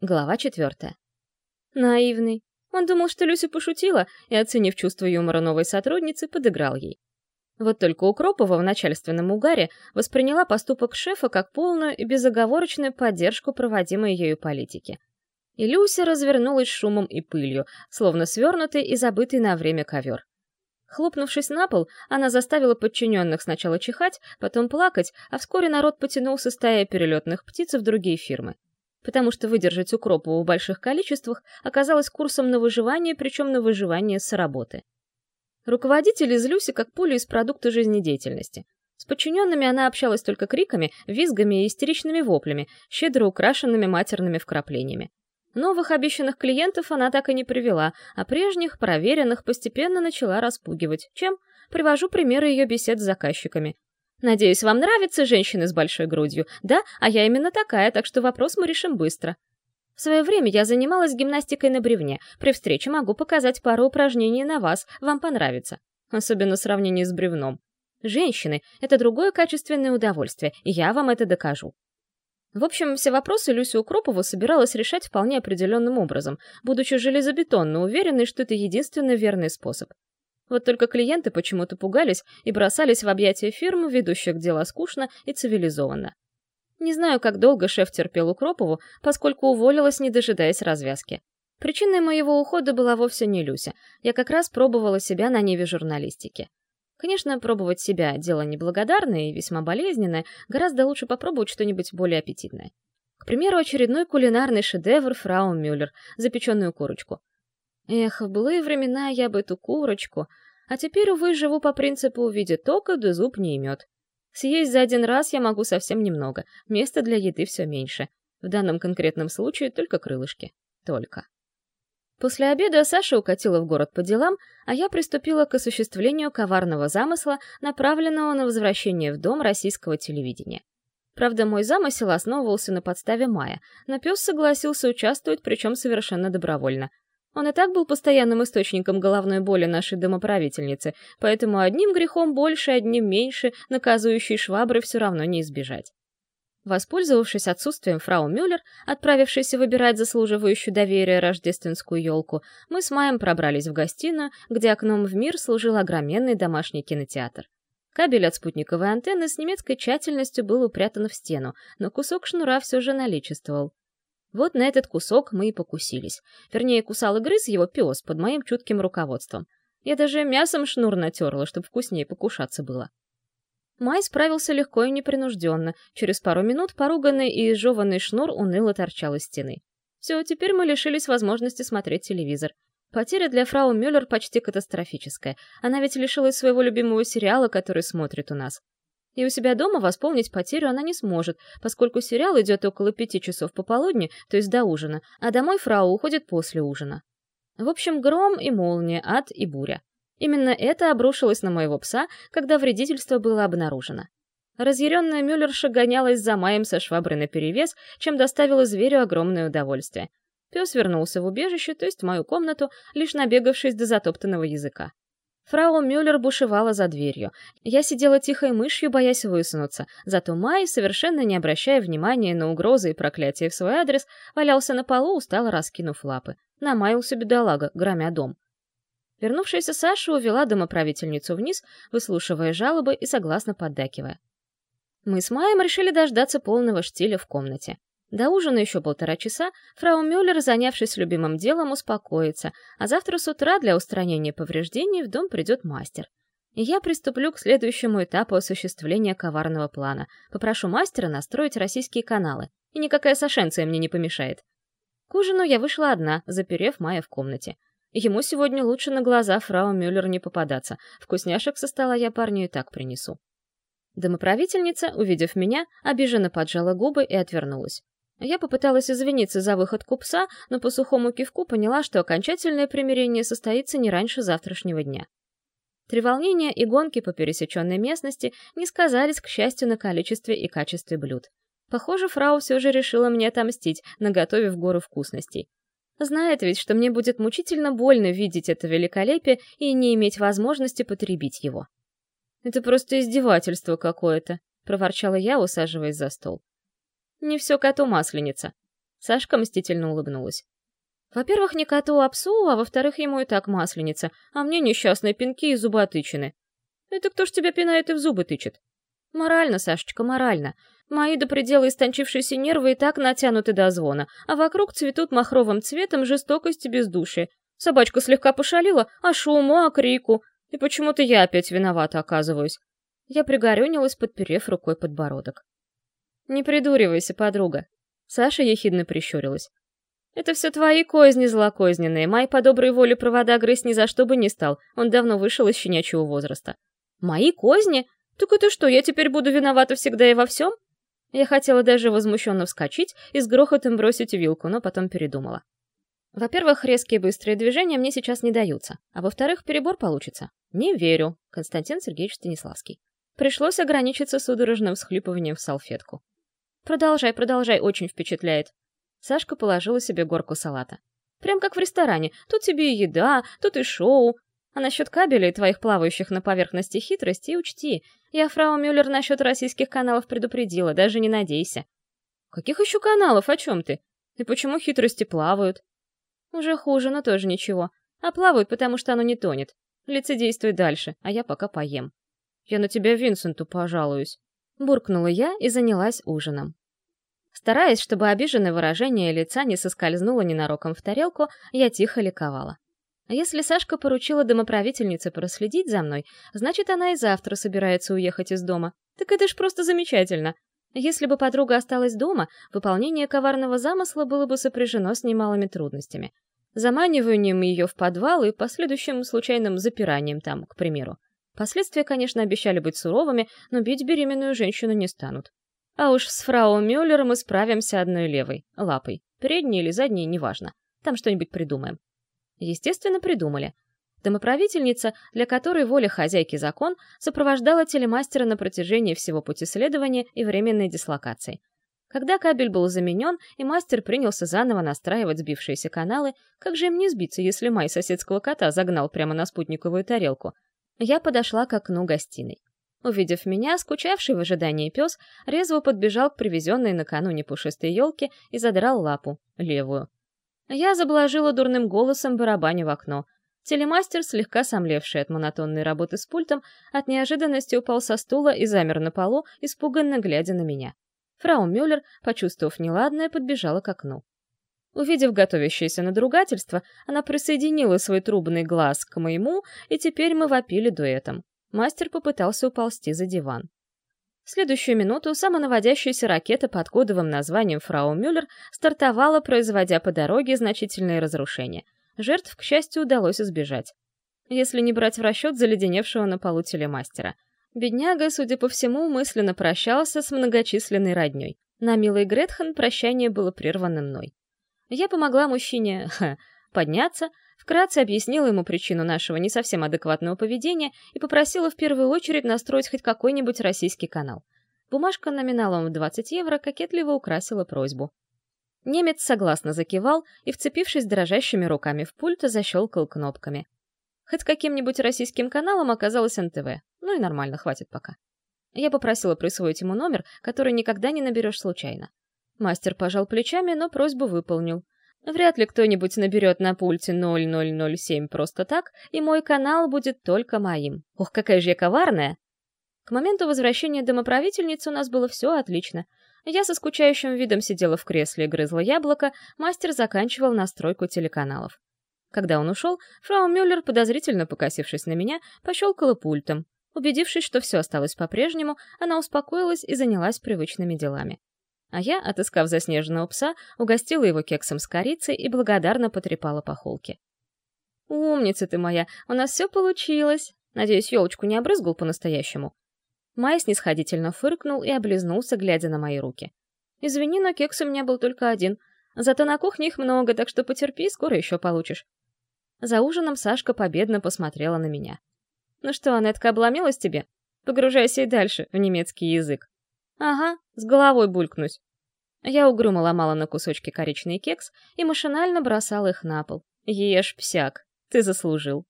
Глава четвертая. Наивный. Он думал, что Люся пошутила, и, оценив чувство юмора новой сотрудницы, подыграл ей. Вот только Укропова в начальственном угаре восприняла поступок шефа как полную и безоговорочную поддержку проводимой ею политики. И Люся развернулась шумом и пылью, словно свернутый и забытый на время ковер. Хлопнувшись на пол, она заставила подчиненных сначала чихать, потом плакать, а вскоре народ потянулся стая перелетных птиц в другие фирмы потому что выдержать укропу в больших количествах оказалось курсом на выживание, причем на выживание с работы. Руководитель из Люси как пуля из продукта жизнедеятельности. С подчиненными она общалась только криками, визгами и истеричными воплями, щедро украшенными матерными вкраплениями. Новых обещанных клиентов она так и не привела, а прежних, проверенных, постепенно начала распугивать. Чем? Привожу примеры ее бесед с заказчиками. Надеюсь, вам нравятся женщины с большой грудью. Да, а я именно такая, так что вопрос мы решим быстро. В свое время я занималась гимнастикой на бревне. При встрече могу показать пару упражнений на вас, вам понравится. Особенно в сравнении с бревном. Женщины — это другое качественное удовольствие, и я вам это докажу. В общем, все вопросы Люся Укропова собиралась решать вполне определенным образом, будучи железобетонно уверенной, что это единственный верный способ. Вот только клиенты почему-то пугались и бросались в объятия фирм, ведущих дела скучно и цивилизованно. Не знаю, как долго шеф терпел Укропову, поскольку уволилась, не дожидаясь развязки. Причиной моего ухода была вовсе не Люся. Я как раз пробовала себя на ниве журналистики. Конечно, пробовать себя — дело неблагодарное и весьма болезненное, гораздо лучше попробовать что-нибудь более аппетитное. К примеру, очередной кулинарный шедевр фрау Мюллер — запеченную курочку. Эх, в былые времена я бы эту курочку, а теперь, увы, живу по принципу «увидит тока, да зуб не имет». Съесть за один раз я могу совсем немного, места для еды все меньше. В данном конкретном случае только крылышки. Только. После обеда Саша укатила в город по делам, а я приступила к осуществлению коварного замысла, направленного на возвращение в дом российского телевидения. Правда, мой замысел основывался на подставе Мая, но пес согласился участвовать, причем совершенно добровольно — он и так был постоянным источником головной боли нашей домоправительницы, поэтому одним грехом больше, одним меньше, наказывающей швабры все равно не избежать. Воспользовавшись отсутствием фрау Мюллер, отправившейся выбирать заслуживающую доверия рождественскую елку, мы с Маем пробрались в гостиную, где окном в мир служил огроменный домашний кинотеатр. Кабель от спутниковой антенны с немецкой тщательностью был упрятан в стену, но кусок шнура все же наличествовал. Вот на этот кусок мы и покусились. Вернее, кусал и грыз его пес под моим чутким руководством. Я даже мясом шнур натерла, чтобы вкуснее покушаться было. Май справился легко и непринужденно. Через пару минут поруганный и изжеванный шнур уныло торчал из стены. Все, теперь мы лишились возможности смотреть телевизор. Потеря для фрау Мюллер почти катастрофическая. Она ведь лишилась своего любимого сериала, который смотрит у нас. И у себя дома восполнить потерю она не сможет, поскольку сериал идет около пяти часов пополудни, то есть до ужина, а домой фрау уходит после ужина. В общем, гром и молния, ад и буря. Именно это обрушилось на моего пса, когда вредительство было обнаружено. Разъяренная Мюллерша гонялась за Маем со шваброй наперевес, чем доставила зверю огромное удовольствие. Пес вернулся в убежище, то есть в мою комнату, лишь набегавшись до затоптанного языка. Фрау Мюллер бушевала за дверью. Я сидела тихой мышью, боясь высунуться. Зато Май, совершенно не обращая внимания на угрозы и проклятия в свой адрес, валялся на полу, устало раскинув лапы. Намаялся бедолага, громя дом. Вернувшаяся Саша увела домоправительницу вниз, выслушивая жалобы и согласно поддакивая. Мы с Маем решили дождаться полного штиля в комнате. До ужина еще полтора часа, фрау Мюллер, занявшись любимым делом, успокоится, а завтра с утра для устранения повреждений в дом придет мастер. Я приступлю к следующему этапу осуществления коварного плана. Попрошу мастера настроить российские каналы, и никакая сошенция мне не помешает. К ужину я вышла одна, заперев Майя в комнате. Ему сегодня лучше на глаза фрау Мюллер не попадаться. Вкусняшек со стола я парню и так принесу. Домоправительница, увидев меня, обиженно поджала губы и отвернулась. Я попыталась извиниться за выход купца, но по сухому кивку поняла, что окончательное примирение состоится не раньше завтрашнего дня. Треволнения и гонки по пересеченной местности не сказались, к счастью, на количестве и качестве блюд. Похоже, фрау все же решила мне отомстить, наготовив гору вкусностей. Знает ведь, что мне будет мучительно больно видеть это великолепие и не иметь возможности потребить его. «Это просто издевательство какое-то», — проворчала я, усаживаясь за стол. Не все коту масленица. Сашка мстительно улыбнулась. Во-первых, не коту, а псу, а во-вторых, ему и так масленица, а мне несчастные пинки и зуботычины. Это кто ж тебя пинает и в зубы тычет? Морально, Сашечка, морально. Мои до предела истончившиеся нервы и так натянуты до звона, а вокруг цветут махровым цветом жестокость и бездушие. Собачка слегка пошалила, а шуму, а крику. И почему-то я опять виновата оказываюсь. Я пригорюнилась, подперев рукой подбородок. «Не придуривайся, подруга». Саша ехидно прищурилась. «Это все твои козни злокозненные. Май по доброй воле провода грызть ни за что бы не стал. Он давно вышел из щенячьего возраста». «Мои козни? Так это что, я теперь буду виновата всегда и во всем?» Я хотела даже возмущенно вскочить и с грохотом бросить вилку, но потом передумала. Во-первых, резкие быстрые движения мне сейчас не даются, а во-вторых, перебор получится. Не верю, Константин Сергеевич Станиславский. Пришлось ограничиться судорожным всхлипыванием в салфетку. Продолжай, продолжай, очень впечатляет. Сашка положила себе горку салата. Прям как в ресторане. Тут тебе и еда, тут и шоу. А насчет кабелей твоих плавающих на поверхности хитрости учти. Я фрау Мюллер насчет российских каналов предупредила, даже не надейся. Каких еще каналов, о чем ты? И почему хитрости плавают? Уже хуже, но тоже ничего. А плавают, потому что оно не тонет. Лицедействуй дальше, а я пока поем. Я на тебя Винсенту пожалуюсь. Буркнула я и занялась ужином. Стараясь, чтобы обиженное выражение лица не соскользнуло ненароком в тарелку, я тихо ликовала. А если Сашка поручила домоправительнице проследить за мной, значит, она и завтра собирается уехать из дома. Так это ж просто замечательно. Если бы подруга осталась дома, выполнение коварного замысла было бы сопряжено с немалыми трудностями. Заманиванием ее в подвал и последующим случайным запиранием там, к примеру. Последствия, конечно, обещали быть суровыми, но бить беременную женщину не станут. А уж с фрау Мюллер мы справимся одной левой, лапой. Передней или задней, неважно. Там что-нибудь придумаем. Естественно, придумали. Домоправительница, для которой воля хозяйки закон, сопровождала телемастера на протяжении всего пути следования и временной дислокации. Когда кабель был заменен, и мастер принялся заново настраивать сбившиеся каналы, как же им не сбиться, если май соседского кота загнал прямо на спутниковую тарелку? Я подошла к окну гостиной. Увидев меня, скучавший в ожидании пес резво подбежал к привезенной накануне пушистой елке и задрал лапу, левую. Я заблажила дурным голосом барабаня в окно. Телемастер, слегка сомлевший от монотонной работы с пультом, от неожиданности упал со стула и замер на полу, испуганно глядя на меня. Фрау Мюллер, почувствовав неладное, подбежала к окну. Увидев готовящееся надругательство, она присоединила свой трубный глаз к моему, и теперь мы вопили дуэтом. Мастер попытался уползти за диван. В следующую минуту самонаводящаяся ракета под кодовым названием «Фрау Мюллер» стартовала, производя по дороге значительные разрушения. Жертв, к счастью, удалось избежать. Если не брать в расчет заледеневшего на полу телемастера. Бедняга, судя по всему, мысленно прощался с многочисленной родней. На милой Гретхен прощание было прервано мной. Я помогла мужчине ха, подняться, Вкратце объяснила ему причину нашего не совсем адекватного поведения и попросила в первую очередь настроить хоть какой-нибудь российский канал. Бумажка номиналом в 20 евро кокетливо украсила просьбу. Немец согласно закивал и, вцепившись дрожащими руками в пульт, защелкал кнопками. Хоть каким-нибудь российским каналом оказалось НТВ. Ну и нормально, хватит пока. Я попросила присвоить ему номер, который никогда не наберешь случайно. Мастер пожал плечами, но просьбу выполнил — Вряд ли кто-нибудь наберет на пульте 0007 просто так, и мой канал будет только моим. Ох, какая же я коварная! К моменту возвращения домоправительницы у нас было все отлично. Я со скучающим видом сидела в кресле и грызла яблоко, мастер заканчивал настройку телеканалов. Когда он ушел, фрау Мюллер, подозрительно покосившись на меня, пощелкала пультом. Убедившись, что все осталось по-прежнему, она успокоилась и занялась привычными делами. А я, отыскав заснеженного пса, угостила его кексом с корицей и благодарно потрепала по холке. «Умница ты моя, у нас все получилось. Надеюсь, елочку не обрызгал по-настоящему». Май снисходительно фыркнул и облизнулся, глядя на мои руки. «Извини, но кекс у меня был только один. Зато на кухне их много, так что потерпи, скоро еще получишь». За ужином Сашка победно посмотрела на меня. «Ну что, Анетка, обломилась тебе? Погружайся и дальше в немецкий язык». Ага, с головой булькнусь. Я угрюмо ломала на кусочки коричный кекс и машинально бросала их на пол. Ешь, псяк, ты заслужил.